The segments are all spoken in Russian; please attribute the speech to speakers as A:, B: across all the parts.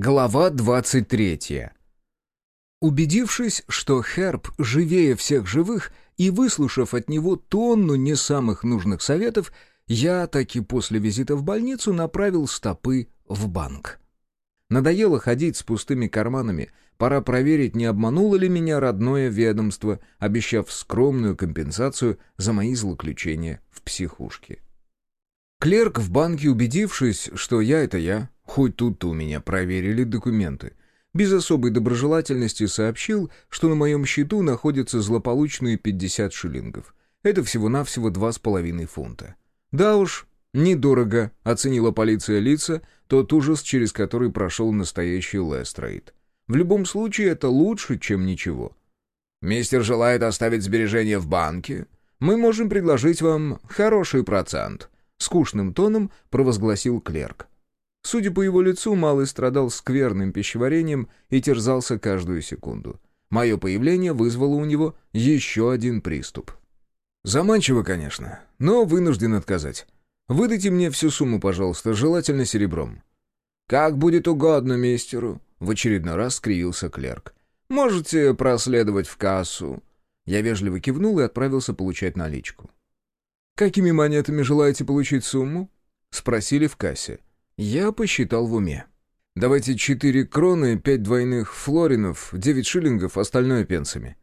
A: Глава 23. Убедившись, что Херб живее всех живых, и выслушав от него тонну не самых нужных советов, я, таки после визита в больницу, направил стопы в банк. Надоело ходить с пустыми карманами, пора проверить, не обмануло ли меня родное ведомство, обещав скромную компенсацию за мои злоключения в психушке. Клерк в банке, убедившись, что я — это я, хоть тут-то у меня проверили документы, без особой доброжелательности сообщил, что на моем счету находятся злополучные 50 шиллингов. Это всего-навсего два с половиной фунта. Да уж, недорого, оценила полиция лица, тот ужас, через который прошел настоящий Лестрейд. В любом случае, это лучше, чем ничего. «Мистер желает оставить сбережения в банке? Мы можем предложить вам хороший процент», — скучным тоном провозгласил клерк. Судя по его лицу, малый страдал скверным пищеварением и терзался каждую секунду. Мое появление вызвало у него еще один приступ. «Заманчиво, конечно, но вынужден отказать. Выдайте мне всю сумму, пожалуйста, желательно серебром». «Как будет угодно мистеру», — в очередной раз скривился клерк. «Можете проследовать в кассу». Я вежливо кивнул и отправился получать наличку. «Какими монетами желаете получить сумму?» — спросили в кассе. Я посчитал в уме. «Давайте четыре кроны, пять двойных флоринов, девять шиллингов, остальное пенсами».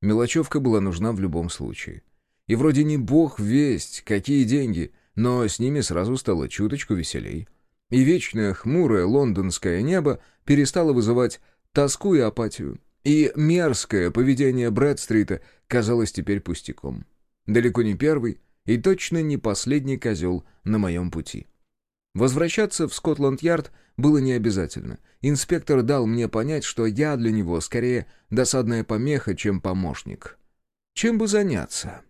A: Мелочевка была нужна в любом случае. И вроде не бог весть, какие деньги, но с ними сразу стало чуточку веселей. И вечное хмурое лондонское небо перестало вызывать тоску и апатию. И мерзкое поведение Брэдстрита казалось теперь пустяком. Далеко не первый, и точно не последний козел на моем пути. Возвращаться в Скотланд-Ярд было не обязательно. Инспектор дал мне понять, что я для него скорее досадная помеха, чем помощник. Чем бы заняться?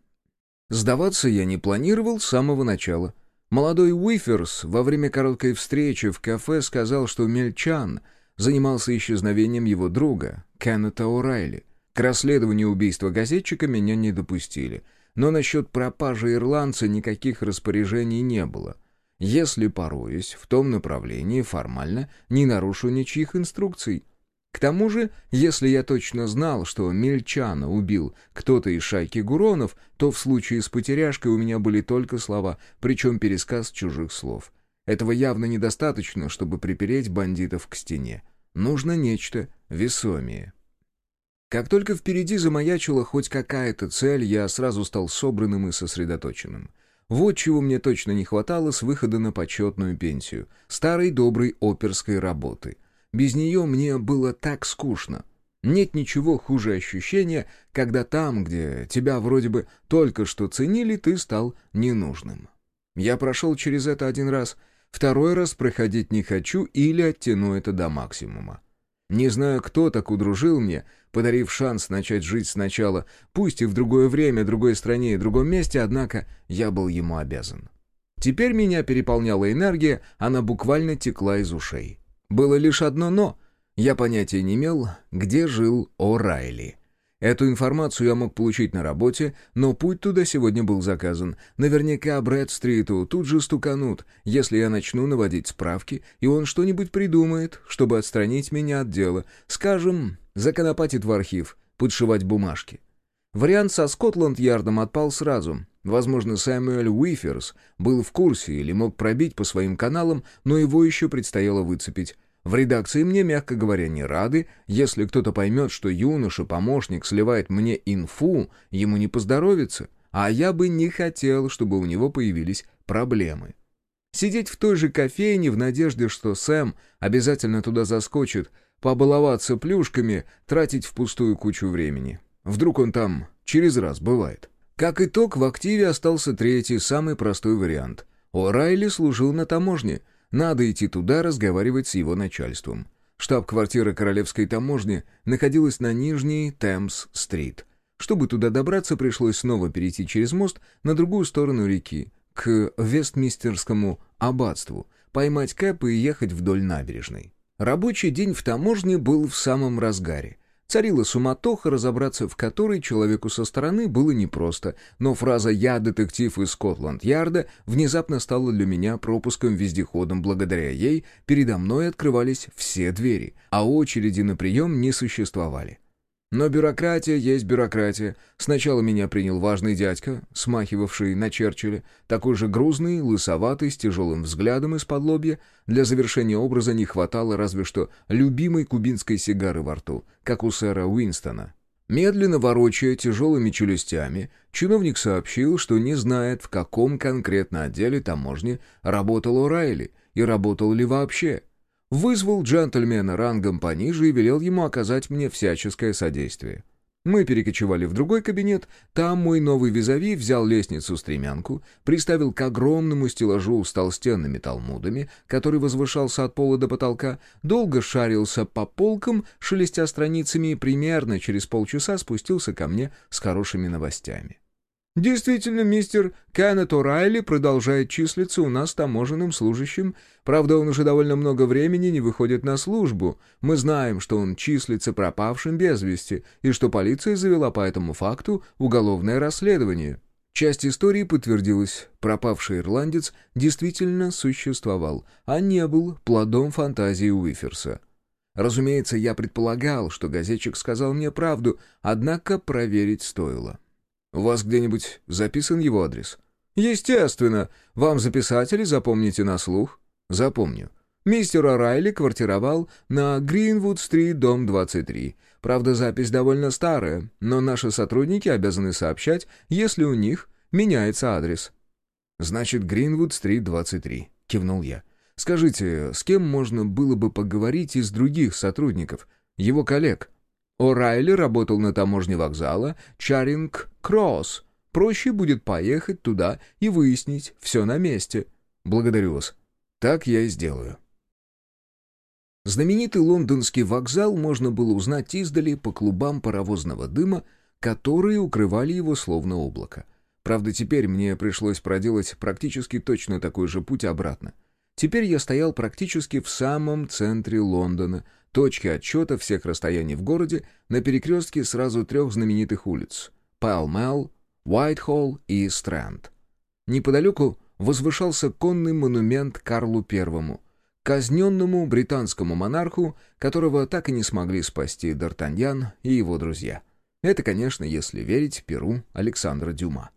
A: Сдаваться я не планировал с самого начала. Молодой Уиферс во время короткой встречи в кафе сказал, что Мельчан занимался исчезновением его друга, Кеннета О'Райли. К расследованию убийства газетчика меня не допустили — но насчет пропажи ирландца никаких распоряжений не было. Если пороюсь в том направлении, формально не нарушу ничьих инструкций. К тому же, если я точно знал, что Мельчана убил кто-то из шайки Гуронов, то в случае с потеряшкой у меня были только слова, причем пересказ чужих слов. Этого явно недостаточно, чтобы припереть бандитов к стене. Нужно нечто весомее. Как только впереди замаячила хоть какая-то цель, я сразу стал собранным и сосредоточенным. Вот чего мне точно не хватало с выхода на почетную пенсию. Старой доброй оперской работы. Без нее мне было так скучно. Нет ничего хуже ощущения, когда там, где тебя вроде бы только что ценили, ты стал ненужным. Я прошел через это один раз, второй раз проходить не хочу или оттяну это до максимума. Не знаю, кто так удружил мне, подарив шанс начать жить сначала, пусть и в другое время, другой стране и другом месте, однако я был ему обязан. Теперь меня переполняла энергия, она буквально текла из ушей. Было лишь одно «но». Я понятия не имел, где жил О'Райли. Эту информацию я мог получить на работе, но путь туда сегодня был заказан. Наверняка Брэд-стриту тут же стуканут, если я начну наводить справки, и он что-нибудь придумает, чтобы отстранить меня от дела. Скажем, законопатит в архив, подшивать бумажки. Вариант со Скотланд-Ярдом отпал сразу. Возможно, Сэмюэль Уиферс был в курсе или мог пробить по своим каналам, но его еще предстояло выцепить. В редакции мне, мягко говоря, не рады. Если кто-то поймет, что юноша-помощник сливает мне инфу, ему не поздоровится. А я бы не хотел, чтобы у него появились проблемы. Сидеть в той же кофейне в надежде, что Сэм обязательно туда заскочит, побаловаться плюшками, тратить впустую кучу времени. Вдруг он там через раз бывает. Как итог, в активе остался третий, самый простой вариант. О'Райли служил на таможне — надо идти туда разговаривать с его начальством. Штаб-квартира Королевской таможни находилась на Нижней Темс-стрит. Чтобы туда добраться, пришлось снова перейти через мост на другую сторону реки, к Вестмистерскому аббатству, поймать кэп и ехать вдоль набережной. Рабочий день в таможне был в самом разгаре. Царила суматоха, разобраться в которой человеку со стороны было непросто, но фраза «Я детектив из Скотланд-Ярда» внезапно стала для меня пропуском-вездеходом. Благодаря ей передо мной открывались все двери, а очереди на прием не существовали. Но бюрократия есть бюрократия. Сначала меня принял важный дядька, смахивавший на Черчилля, такой же грузный, лысоватый, с тяжелым взглядом из-под лобья. Для завершения образа не хватало разве что любимой кубинской сигары во рту, как у сэра Уинстона. Медленно ворочая тяжелыми челюстями, чиновник сообщил, что не знает, в каком конкретно отделе таможни работал О'Райли и работал ли вообще — вызвал джентльмена рангом пониже и велел ему оказать мне всяческое содействие. Мы перекочевали в другой кабинет, там мой новый визави взял лестницу-стремянку, приставил к огромному стеллажу с толстенными талмудами, который возвышался от пола до потолка, долго шарился по полкам, шелестя страницами и примерно через полчаса спустился ко мне с хорошими новостями. Действительно, мистер Кеннет О'Райли продолжает числиться у нас таможенным служащим. Правда, он уже довольно много времени не выходит на службу. Мы знаем, что он числится пропавшим без вести, и что полиция завела по этому факту уголовное расследование. Часть истории подтвердилась. Пропавший ирландец действительно существовал, а не был плодом фантазии Уиферса. Разумеется, я предполагал, что газетчик сказал мне правду, однако проверить стоило. У вас где-нибудь записан его адрес? Естественно. Вам записать или запомните на слух? Запомню. Мистер О'Райли квартировал на Гринвуд-стрит, дом 23. Правда, запись довольно старая, но наши сотрудники обязаны сообщать, если у них меняется адрес. «Значит, Гринвуд-стрит, 23», — кивнул я. «Скажите, с кем можно было бы поговорить из других сотрудников, его коллег?» О'Райли работал на таможне вокзала Чаринг-Кросс. Проще будет поехать туда и выяснить все на месте. Благодарю вас. Так я и сделаю. Знаменитый лондонский вокзал можно было узнать издали по клубам паровозного дыма, которые укрывали его словно облако. Правда, теперь мне пришлось проделать практически точно такой же путь обратно. Теперь я стоял практически в самом центре Лондона, точки отчета всех расстояний в городе на перекрестке сразу трех знаменитых улиц — Пэлмэл, Уайтхолл и Стрэнд. Неподалеку возвышался конный монумент Карлу Первому, казненному британскому монарху, которого так и не смогли спасти Д'Артаньян и его друзья. Это, конечно, если верить Перу Александра Дюма.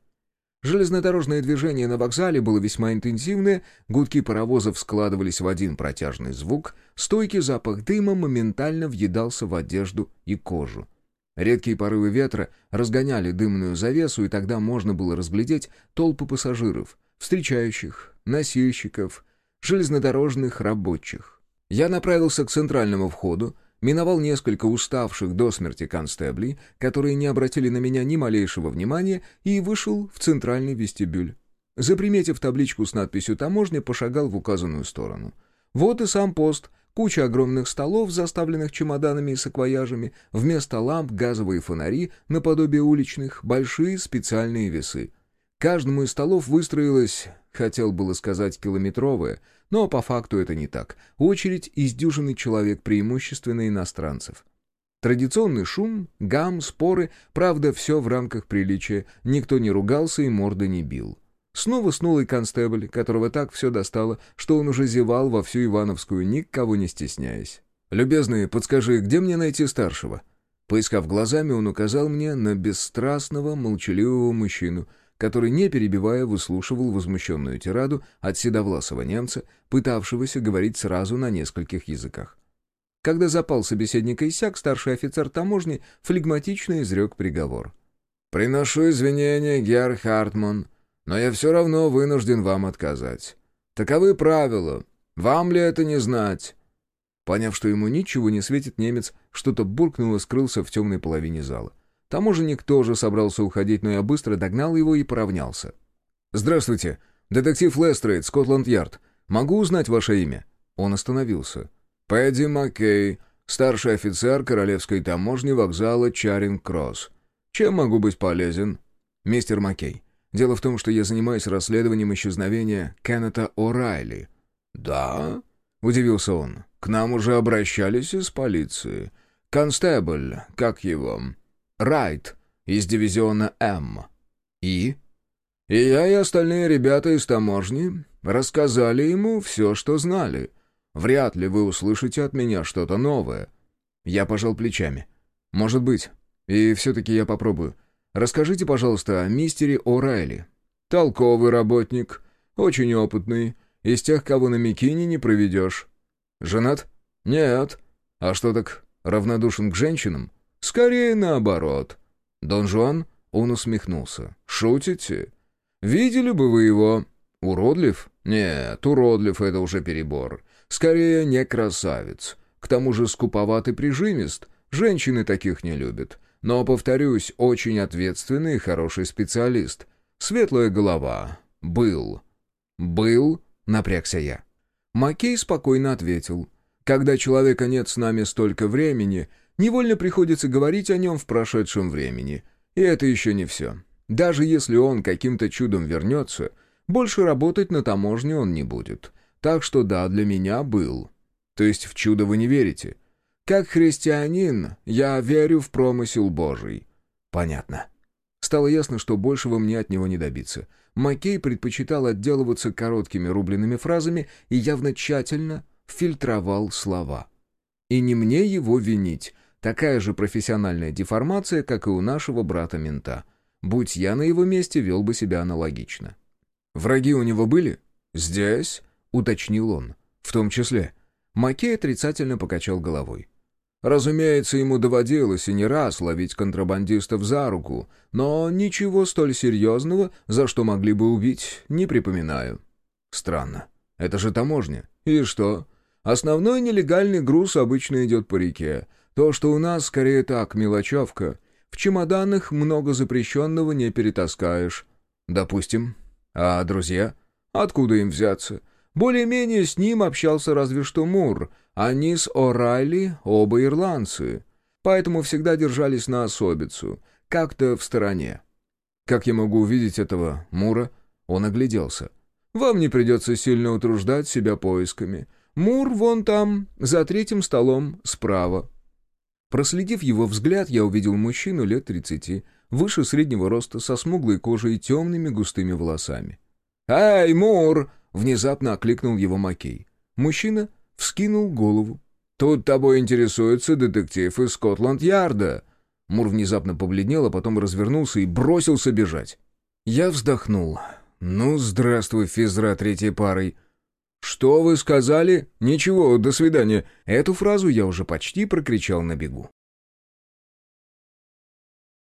A: Железнодорожное движение на вокзале было весьма интенсивное, гудки паровозов складывались в один протяжный звук, стойкий запах дыма моментально въедался в одежду и кожу. Редкие порывы ветра разгоняли дымную завесу, и тогда можно было разглядеть толпы пассажиров, встречающих, носильщиков, железнодорожных рабочих. Я направился к центральному входу, миновал несколько уставших до смерти констеблей, которые не обратили на меня ни малейшего внимания, и вышел в центральный вестибюль. Заприметив табличку с надписью «Таможня», пошагал в указанную сторону. Вот и сам пост. Куча огромных столов, заставленных чемоданами и саквояжами, вместо ламп газовые фонари, наподобие уличных, большие специальные весы. Каждому из столов выстроилась, хотел было сказать, километровая, но по факту это не так. Очередь из дюжины человек, преимущественно иностранцев. Традиционный шум, гам, споры, правда, все в рамках приличия, никто не ругался и морды не бил. Снова снулый констебль, которого так все достало, что он уже зевал во всю Ивановскую, никого не стесняясь. «Любезный, подскажи, где мне найти старшего?» Поискав глазами, он указал мне на бесстрастного, молчаливого мужчину — который, не перебивая, выслушивал возмущенную тираду от седовласого немца, пытавшегося говорить сразу на нескольких языках. Когда запал собеседника иссяк, старший офицер таможни флегматично изрек приговор. «Приношу извинения, Герр Хартман, но я все равно вынужден вам отказать. Таковы правила. Вам ли это не знать?» Поняв, что ему ничего не светит, немец что-то буркнул и скрылся в темной половине зала. Таможенник тоже собрался уходить, но я быстро догнал его и поравнялся. «Здравствуйте, детектив Лестрейд, Скотланд-Ярд. Могу узнать ваше имя?» Он остановился. «Пэдди Маккей, старший офицер Королевской таможни вокзала Чаринг-Кросс. Чем могу быть полезен?» «Мистер Маккей, дело в том, что я занимаюсь расследованием исчезновения Кеннета О'Райли». «Да?» — удивился он. «К нам уже обращались из полиции. Констебль, как его? Райт, из дивизиона М. И? И я и остальные ребята из таможни рассказали ему все, что знали. Вряд ли вы услышите от меня что-то новое. Я пожал плечами. Может быть. И все-таки я попробую. Расскажите, пожалуйста, о мистере О'Райли. Толковый работник, очень опытный, из тех, кого на Микине не проведешь. Женат? Нет. А что так, равнодушен к женщинам? Скорее наоборот. Дон Жуан? Он усмехнулся. Шутите? Видели бы вы его? Уродлив? Нет, уродлив — это уже перебор. Скорее, не красавец. К тому же скуповат и прижимист. Женщины таких не любят. Но, повторюсь, очень ответственный и хороший специалист. Светлая голова. Был. Был, напрягся я. Маккей спокойно ответил. Когда человека нет с нами столько времени, невольно приходится говорить о нем в прошедшем времени. И это еще не все. Даже если он каким-то чудом вернется, больше работать на таможне он не будет. Так что да, для меня был. То есть в чудо вы не верите? Как христианин, я верю в промысел Божий». «Понятно». Стало ясно, что большего мне от него не добиться. Маккей предпочитал отделываться короткими рубленными фразами и явно тщательно фильтровал слова. И не мне его винить. Такая же профессиональная деформация, как и у нашего брата-мента. Будь я на его месте, вел бы себя аналогично. «Враги у него были?» «Здесь?» — уточнил он. «В том числе». Маккей отрицательно покачал головой. Разумеется, ему доводилось и не раз ловить контрабандистов за руку, но ничего столь серьезного, за что могли бы убить, не припоминаю. Странно. Это же таможня. И что? Основной нелегальный груз обычно идет по реке. То, что у нас скорее так, мелочевка. В чемоданах много запрещенного не перетаскаешь. Допустим. А друзья? Откуда им взяться? Более-менее с ним общался разве что Мур, они с О'Райли оба ирландцы, поэтому всегда держались на особицу, как-то в стороне. Как я могу увидеть этого Мура? Он огляделся. Вам не придется сильно утруждать себя поисками. Мур вон там, за третьим столом, справа. Проследив его взгляд, я увидел мужчину лет тридцати, выше среднего роста, со смуглой кожей и темными густыми волосами. «Эй, Мур!» — внезапно окликнул его Макей. Мужчина вскинул голову. «Тут тобой интересуется детектив из Скотланд-Ярда». Мур внезапно побледнел, а потом развернулся и бросился бежать. Я вздохнул. «Ну, здравствуй, физра третьей парой». «Что вы сказали?» «Ничего, до свидания». Эту фразу я уже почти прокричал на бегу.